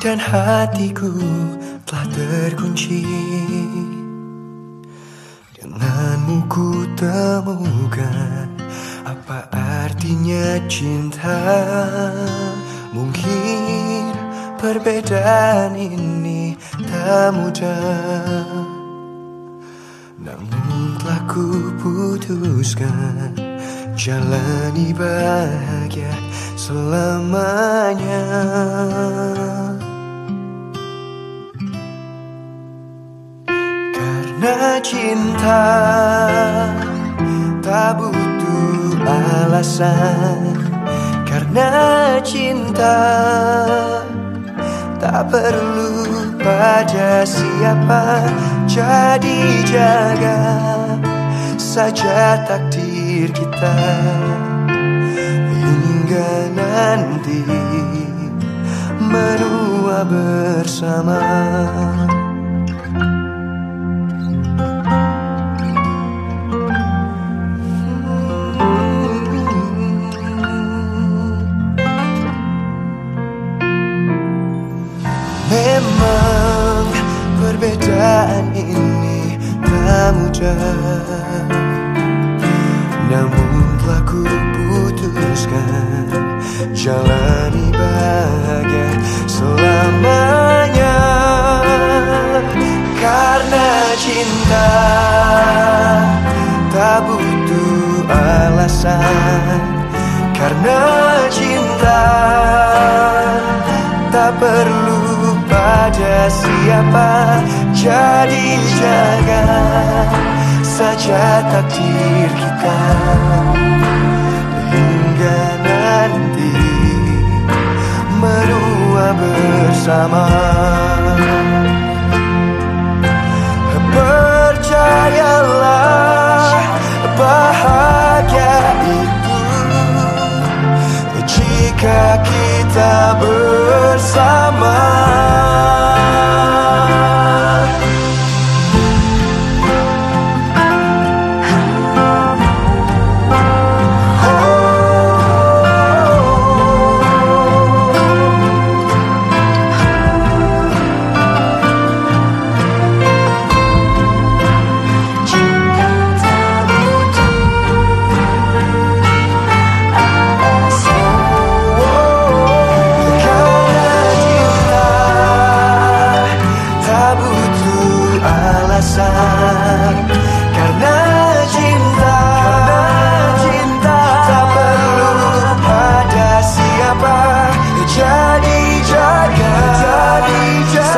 dan hatiku telah terkunci. Denganmu ku temukan apa artinya cinta. Mungkin perbedaan ini tak mudah. Namun telah ku putuskan Jalani bahagia selamanya alasan Karena cinta. Tak perlu pada siapa Jadi jaga saja takdir kita Hingga nanti menua bersama Namun telah ku putuskan Jalani bahagia selamanya. Karena cinta tak butuh alasan. Karena cinta tak perlu pada siapa Jadi jaga saja takdir kita. Hingga nanti menua bersama. Percayalah bahagia itu. Jika kita bersama